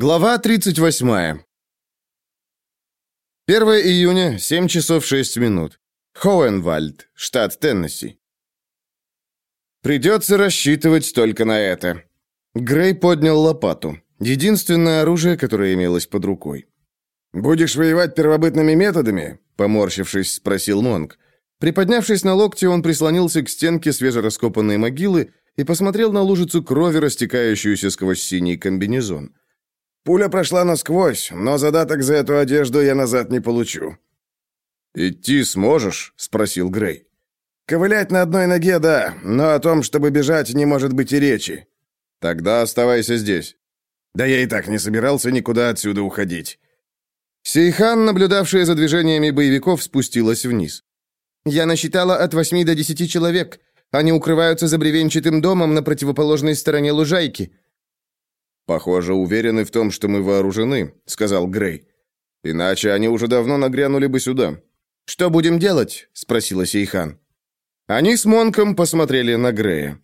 Глава 38. 1 июня, 7 часов 6 минут. Хоуэнвальд, штат Теннесси. Придется рассчитывать только на это. Грей поднял лопату. Единственное оружие, которое имелось под рукой. «Будешь воевать первобытными методами?» Поморщившись, спросил Монг. Приподнявшись на локте, он прислонился к стенке свежераскопанной могилы и посмотрел на лужицу крови, растекающуюся сквозь синий комбинезон. Пуля прошла насквозь, но задаток за эту одежду я назад не получу». «Идти сможешь?» — спросил Грей. «Ковылять на одной ноге, да, но о том, чтобы бежать, не может быть и речи». «Тогда оставайся здесь». «Да я и так не собирался никуда отсюда уходить». Сейхан, наблюдавшая за движениями боевиков, спустилась вниз. «Я насчитала от восьми до десяти человек. Они укрываются за бревенчатым домом на противоположной стороне лужайки. «Похоже, уверены в том, что мы вооружены», — сказал Грей. «Иначе они уже давно нагрянули бы сюда». «Что будем делать?» — спросила Сейхан. Они с Монком посмотрели на Грея.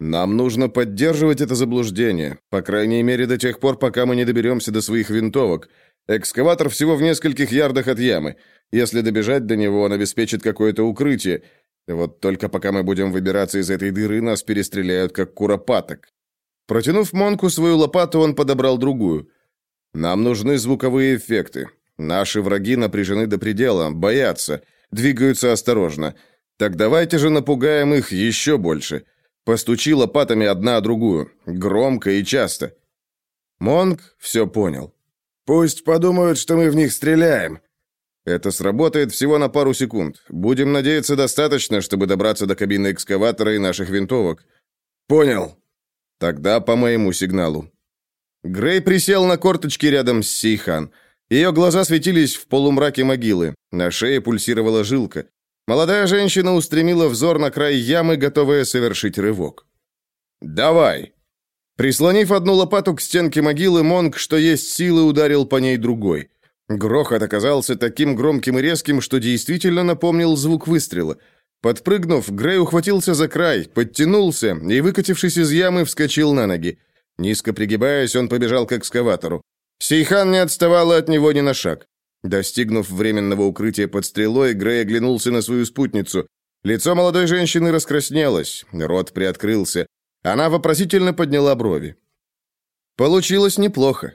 «Нам нужно поддерживать это заблуждение, по крайней мере до тех пор, пока мы не доберемся до своих винтовок. Экскаватор всего в нескольких ярдах от ямы. Если добежать до него, он обеспечит какое-то укрытие. Вот только пока мы будем выбираться из этой дыры, нас перестреляют, как куропаток. Протянув Монку свою лопату, он подобрал другую. «Нам нужны звуковые эффекты. Наши враги напряжены до предела, боятся, двигаются осторожно. Так давайте же напугаем их еще больше. Постучи лопатами одна о другую, громко и часто». Монк все понял. «Пусть подумают, что мы в них стреляем». Это сработает всего на пару секунд. Будем надеяться, достаточно, чтобы добраться до кабины экскаватора и наших винтовок. «Понял», Тогда по моему сигналу. Грей присел на корточки рядом с Сейхан. Ее глаза светились в полумраке могилы. На шее пульсировала жилка. Молодая женщина устремила взор на край ямы, готовая совершить рывок. «Давай!» Прислонив одну лопату к стенке могилы, Монг, что есть силы, ударил по ней другой. Грохот оказался таким громким и резким, что действительно напомнил звук выстрела – Подпрыгнув, Грей ухватился за край, подтянулся и, выкатившись из ямы, вскочил на ноги. Низко пригибаясь, он побежал к экскаватору. Сейхан не отставала от него ни на шаг. Достигнув временного укрытия под стрелой, Грей оглянулся на свою спутницу. Лицо молодой женщины раскраснелось, рот приоткрылся. Она вопросительно подняла брови. Получилось неплохо.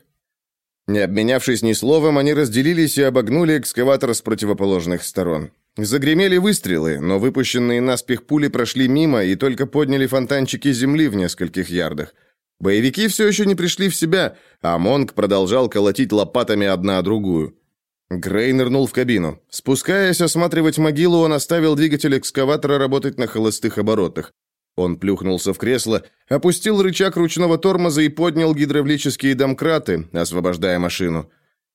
Не обменявшись ни словом, они разделились и обогнули экскаватор с противоположных сторон. Загремели выстрелы, но выпущенные наспех пули прошли мимо и только подняли фонтанчики земли в нескольких ярдах. Боевики все еще не пришли в себя, а Монг продолжал колотить лопатами одна другую. Грей нырнул в кабину. Спускаясь осматривать могилу, он оставил двигатель экскаватора работать на холостых оборотах. Он плюхнулся в кресло, опустил рычаг ручного тормоза и поднял гидравлические домкраты, освобождая машину.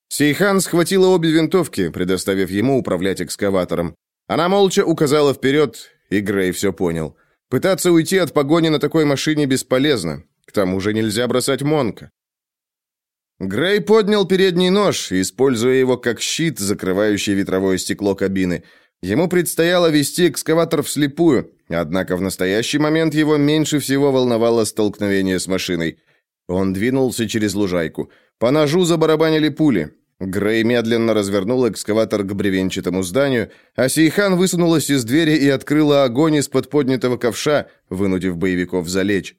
Сейхан схватила обе винтовки, предоставив ему управлять экскаватором. Она молча указала вперед, и Грей все понял. Пытаться уйти от погони на такой машине бесполезно. К тому же нельзя бросать Монка. Грей поднял передний нож, используя его как щит, закрывающий ветровое стекло кабины. Ему предстояло вести экскаватор вслепую, однако в настоящий момент его меньше всего волновало столкновение с машиной. Он двинулся через лужайку. По ножу забарабанили пули. Грей медленно развернул экскаватор к бревенчатому зданию, а Сейхан высунулась из двери и открыла огонь из-под поднятого ковша, вынудив боевиков залечь.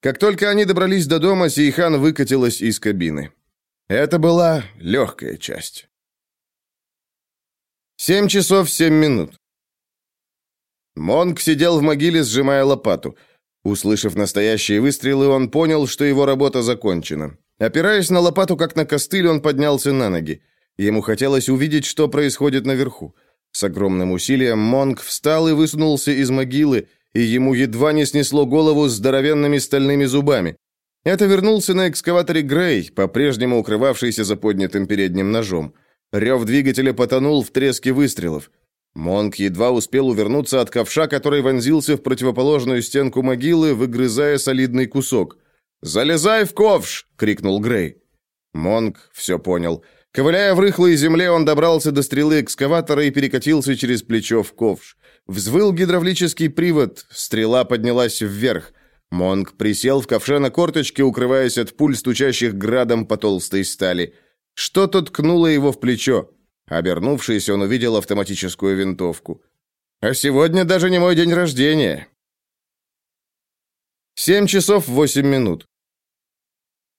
Как только они добрались до дома, Сейхан выкатилась из кабины. Это была легкая часть. Семь часов семь минут. Монк сидел в могиле, сжимая лопату. Услышав настоящие выстрелы, он понял, что его работа закончена. Опираясь на лопату, как на костыль, он поднялся на ноги. Ему хотелось увидеть, что происходит наверху. С огромным усилием Монг встал и высунулся из могилы, и ему едва не снесло голову с здоровенными стальными зубами. Это вернулся на экскаваторе Грей, по-прежнему укрывавшийся за поднятым передним ножом. Рев двигателя потонул в треске выстрелов. Монк едва успел увернуться от ковша, который вонзился в противоположную стенку могилы, выгрызая солидный кусок. «Залезай в ковш!» — крикнул Грей. Монк все понял. Ковыляя в рыхлой земле, он добрался до стрелы экскаватора и перекатился через плечо в ковш. Взвыл гидравлический привод, стрела поднялась вверх. Монг присел в ковше на корточке, укрываясь от пуль, стучащих градом по толстой стали. Что-то ткнуло его в плечо. Обернувшись, он увидел автоматическую винтовку. «А сегодня даже не мой день рождения!» Семь часов восемь минут.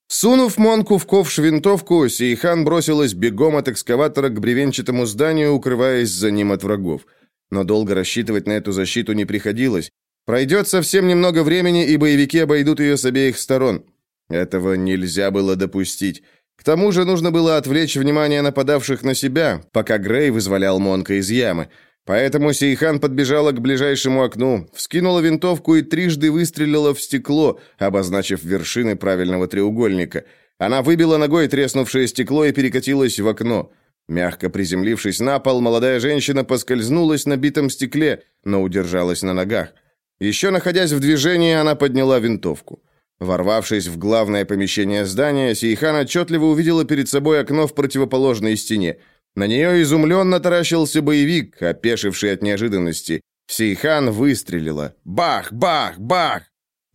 Сунув Монку в ковш винтовку, Сейхан бросилась бегом от экскаватора к бревенчатому зданию, укрываясь за ним от врагов. Но долго рассчитывать на эту защиту не приходилось. Пройдет совсем немного времени, и боевики обойдут ее с обеих сторон. Этого нельзя было допустить. К тому же нужно было отвлечь внимание нападавших на себя, пока Грей вызволял Монка из ямы. Поэтому Сейхан подбежала к ближайшему окну, вскинула винтовку и трижды выстрелила в стекло, обозначив вершины правильного треугольника. Она выбила ногой треснувшее стекло и перекатилась в окно. Мягко приземлившись на пол, молодая женщина поскользнулась на битом стекле, но удержалась на ногах. Еще находясь в движении, она подняла винтовку. Ворвавшись в главное помещение здания, Сейхан отчетливо увидела перед собой окно в противоположной стене. На нее изумленно таращился боевик, опешивший от неожиданности. Сейхан выстрелила. Бах, бах, бах!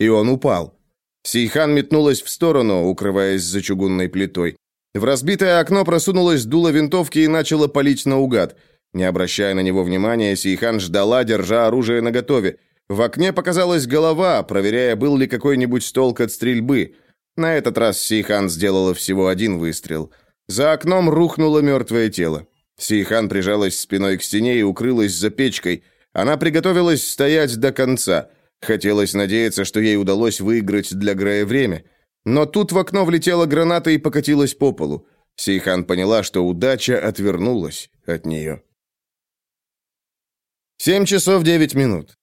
И он упал. Сейхан метнулась в сторону, укрываясь за чугунной плитой. В разбитое окно просунулась дуло винтовки и начала палить наугад. Не обращая на него внимания, Сейхан ждала, держа оружие наготове. В окне показалась голова, проверяя, был ли какой-нибудь толк от стрельбы. На этот раз Сейхан сделала всего один выстрел. За окном рухнуло мертвое тело. Сейхан прижалась спиной к стене и укрылась за печкой. Она приготовилась стоять до конца. Хотелось надеяться, что ей удалось выиграть для Грея время. Но тут в окно влетела граната и покатилась по полу. Сейхан поняла, что удача отвернулась от нее. Семь часов девять минут.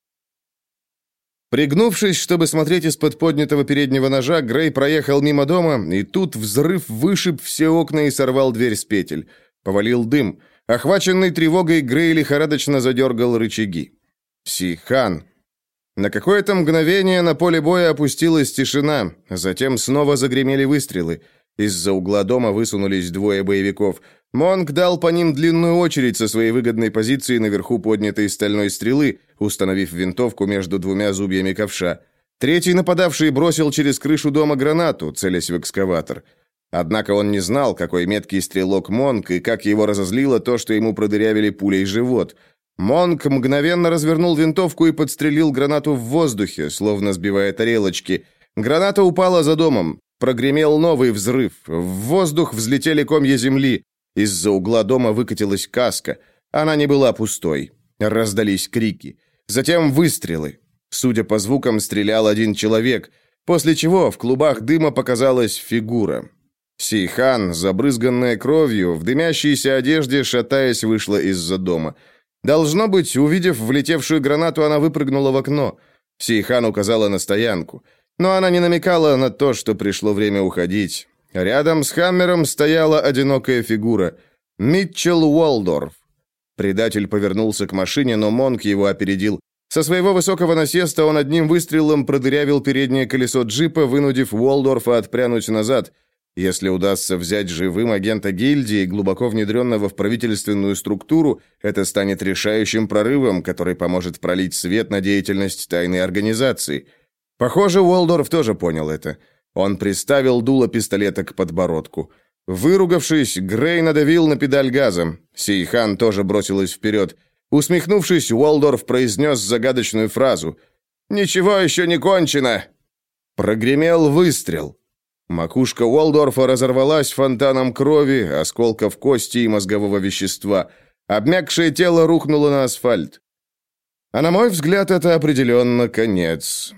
Пригнувшись, чтобы смотреть из-под поднятого переднего ножа, Грей проехал мимо дома, и тут взрыв вышиб все окна и сорвал дверь с петель. Повалил дым. Охваченный тревогой, Грей лихорадочно задергал рычаги. Сихан. На какое-то мгновение на поле боя опустилась тишина, затем снова загремели выстрелы. Из-за угла дома высунулись двое боевиков – Монк дал по ним длинную очередь со своей выгодной позиции наверху поднятой стальной стрелы, установив винтовку между двумя зубьями ковша. Третий нападавший бросил через крышу дома гранату, целясь в экскаватор. Однако он не знал, какой меткий стрелок Монк и как его разозлило то, что ему продырявили пулей живот. Монк мгновенно развернул винтовку и подстрелил гранату в воздухе, словно сбивая тарелочки. Граната упала за домом. Прогремел новый взрыв. В воздух взлетели комья земли. Из-за угла дома выкатилась каска. Она не была пустой. Раздались крики. Затем выстрелы. Судя по звукам, стрелял один человек, после чего в клубах дыма показалась фигура. Сейхан, забрызганная кровью, в дымящейся одежде, шатаясь, вышла из-за дома. Должно быть, увидев влетевшую гранату, она выпрыгнула в окно. Сейхан указала на стоянку. Но она не намекала на то, что пришло время уходить. Рядом с Хаммером стояла одинокая фигура. Митчелл Уолдорф. Предатель повернулся к машине, но Монк его опередил. Со своего высокого насеста он одним выстрелом продырявил переднее колесо джипа, вынудив Уолдорфа отпрянуть назад. Если удастся взять живым агента гильдии, глубоко внедренного в правительственную структуру, это станет решающим прорывом, который поможет пролить свет на деятельность тайной организации. Похоже, Уолдорф тоже понял это. Он приставил дуло пистолета к подбородку. Выругавшись, Грей надавил на педаль газа. Сейхан тоже бросилась вперед. Усмехнувшись, Уолдорф произнес загадочную фразу. «Ничего еще не кончено!» Прогремел выстрел. Макушка Уолдорфа разорвалась фонтаном крови, осколков кости и мозгового вещества. Обмякшее тело рухнуло на асфальт. А на мой взгляд, это определенно конец.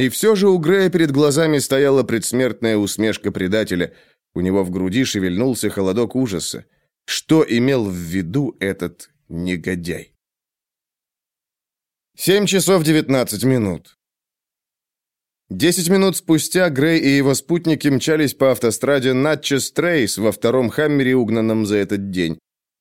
И все же у Грея перед глазами стояла предсмертная усмешка предателя. У него в груди шевельнулся холодок ужаса. Что имел в виду этот негодяй? Семь часов девятнадцать минут. Десять минут спустя Грей и его спутники мчались по автостраде Натчес Трейс во втором «Хаммере», угнанном за этот день.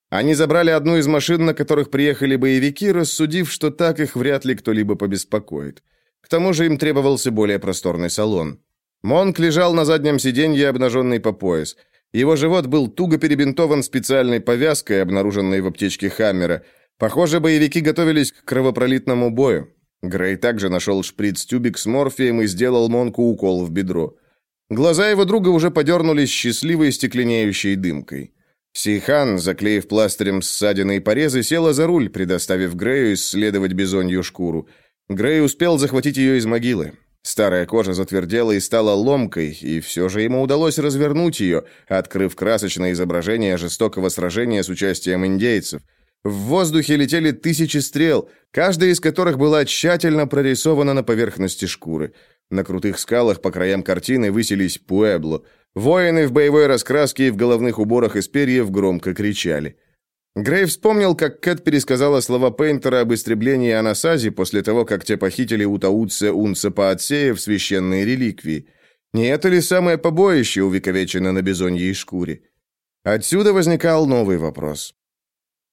Они забрали одну из машин, на которых приехали боевики, рассудив, что так их вряд ли кто-либо побеспокоит. К тому же им требовался более просторный салон. Монк лежал на заднем сиденье, обнаженный по пояс. Его живот был туго перебинтован специальной повязкой, обнаруженной в аптечке Хаммера. Похоже, боевики готовились к кровопролитному бою. Грей также нашел шприц-тюбик с морфием и сделал Монку укол в бедро. Глаза его друга уже подернулись счастливой стекленеющей дымкой. Сейхан, заклеив пластырем ссадины и порезы, села за руль, предоставив Грею исследовать бизонью шкуру. Грей успел захватить ее из могилы. Старая кожа затвердела и стала ломкой, и все же ему удалось развернуть ее, открыв красочное изображение жестокого сражения с участием индейцев. В воздухе летели тысячи стрел, каждая из которых была тщательно прорисована на поверхности шкуры. На крутых скалах по краям картины высились Пуэбло. Воины в боевой раскраске и в головных уборах из перьев громко кричали. Грей вспомнил, как Кэт пересказала слова Пейнтера об истреблении Анасази после того, как те похитили у Таутса Унца Паотсея священные реликвии. Не это ли самое побоище увековечено на бизоньей шкуре? Отсюда возникал новый вопрос.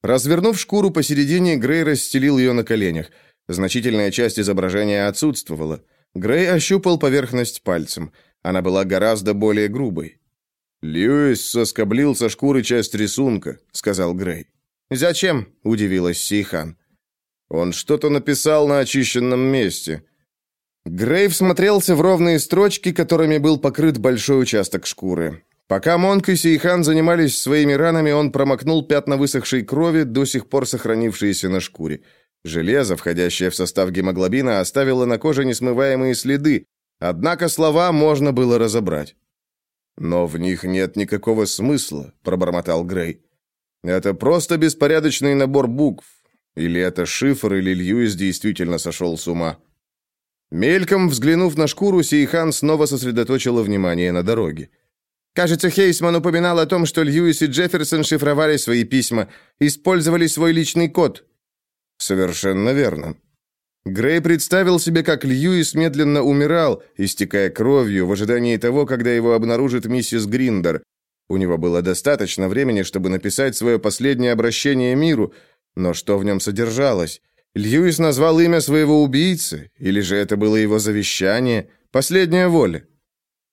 Развернув шкуру посередине, Грей расстелил ее на коленях. Значительная часть изображения отсутствовала. Грей ощупал поверхность пальцем. Она была гораздо более грубой. «Льюис соскоблил со шкуры часть рисунка», — сказал Грей. «Зачем?» — удивилась Сейхан. «Он что-то написал на очищенном месте». Грей всмотрелся в ровные строчки, которыми был покрыт большой участок шкуры. Пока Монк и Сейхан занимались своими ранами, он промокнул пятна высохшей крови, до сих пор сохранившиеся на шкуре. Железо, входящее в состав гемоглобина, оставило на коже несмываемые следы, однако слова можно было разобрать. «Но в них нет никакого смысла», — пробормотал Грей. «Это просто беспорядочный набор букв. Или это шифр, или Льюис действительно сошел с ума». Мельком взглянув на шкуру, Сейхан снова сосредоточила внимание на дороге. Кажется, Хейсман упоминал о том, что Льюис и Джефферсон шифровали свои письма, использовали свой личный код. Совершенно верно. Грей представил себе, как Льюис медленно умирал, истекая кровью, в ожидании того, когда его обнаружит миссис Гриндер. У него было достаточно времени, чтобы написать свое последнее обращение миру, но что в нем содержалось? Льюис назвал имя своего убийцы, или же это было его завещание, последняя воля?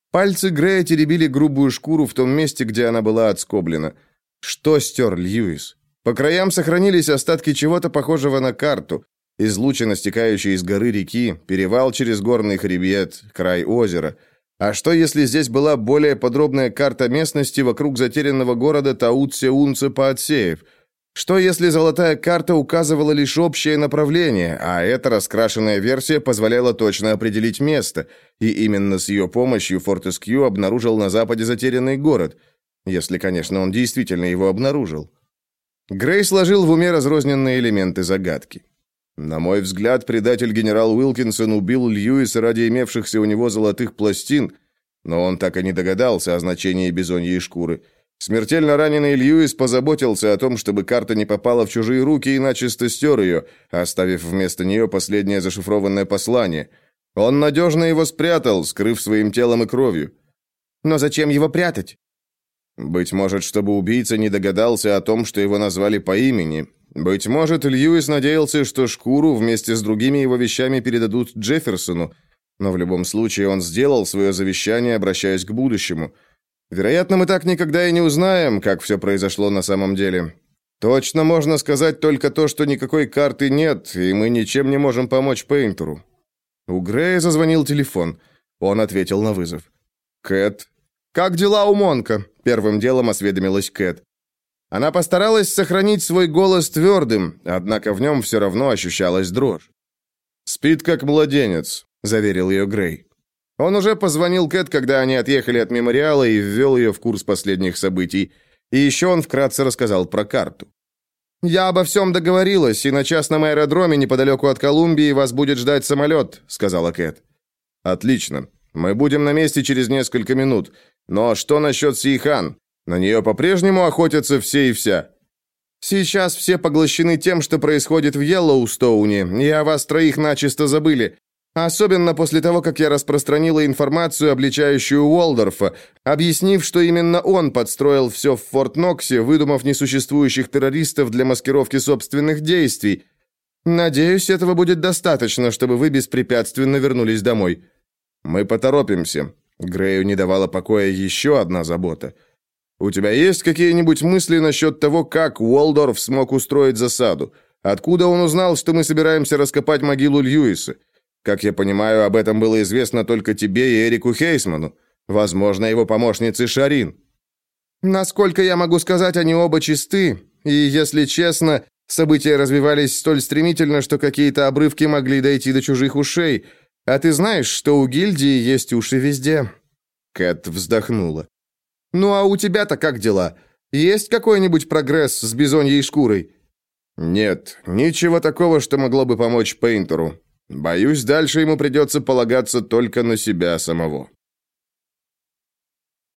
Пальцы Грея теребили грубую шкуру в том месте, где она была отскоблена. Что стер Льюис? По краям сохранились остатки чего-то похожего на карту. Излучина, стекающая из горы реки, перевал через горный хребет, край озера. А что, если здесь была более подробная карта местности вокруг затерянного города Таут-Сеунце-Паотсеев? Что, если золотая карта указывала лишь общее направление, а эта раскрашенная версия позволяла точно определить место, и именно с ее помощью Фортескью обнаружил на западе затерянный город, если, конечно, он действительно его обнаружил? Грей сложил в уме разрозненные элементы загадки. На мой взгляд, предатель генерал Уилкинсон убил Льюиса ради имевшихся у него золотых пластин, но он так и не догадался о значении бизоньей шкуры. Смертельно раненый Льюис позаботился о том, чтобы карта не попала в чужие руки и начисто стер ее, оставив вместо нее последнее зашифрованное послание. Он надежно его спрятал, скрыв своим телом и кровью. Но зачем его прятать? Быть может, чтобы убийца не догадался о том, что его назвали по имени, быть может, Льюис надеялся, что шкуру вместе с другими его вещами передадут Джефферсону, но в любом случае он сделал свое завещание, обращаясь к будущему. Вероятно, мы так никогда и не узнаем, как все произошло на самом деле. Точно можно сказать только то, что никакой карты нет, и мы ничем не можем помочь Пейнтеру. У Грея зазвонил телефон. Он ответил на вызов. «Кэт». «Как дела у Монка?» Первым делом осведомилась Кэт. Она постаралась сохранить свой голос твердым, однако в нем все равно ощущалась дрожь. «Спит как младенец», — заверил ее Грей. Он уже позвонил Кэт, когда они отъехали от мемориала и ввел ее в курс последних событий. И еще он вкратце рассказал про карту. «Я обо всем договорилась, и на частном аэродроме неподалеку от Колумбии вас будет ждать самолет», — сказала Кэт. «Отлично. Мы будем на месте через несколько минут. Но что насчет Сейхан? На нее по-прежнему охотятся все и вся. Сейчас все поглощены тем, что происходит в Йеллоустоуне, и о вас троих начисто забыли. Особенно после того, как я распространила информацию, обличающую Уолдорфа, объяснив, что именно он подстроил все в Форт Ноксе, выдумав несуществующих террористов для маскировки собственных действий. Надеюсь, этого будет достаточно, чтобы вы беспрепятственно вернулись домой. Мы поторопимся. Грею не давала покоя еще одна забота – у тебя есть какие-нибудь мысли насчет того, как Уолдорф смог устроить засаду? Откуда он узнал, что мы собираемся раскопать могилу Льюиса? Как я понимаю, об этом было известно только тебе и Эрику Хейсману. Возможно, его помощнице Шарин. Насколько я могу сказать, они оба чисты. И, если честно, события развивались столь стремительно, что какие-то обрывки могли дойти до чужих ушей. А ты знаешь, что у гильдии есть уши везде?» Кэт вздохнула. «Ну а у тебя-то как дела? Есть какой-нибудь прогресс с бизоньей шкурой?» «Нет, ничего такого, что могло бы помочь Пейнтеру. Боюсь, дальше ему придется полагаться только на себя самого».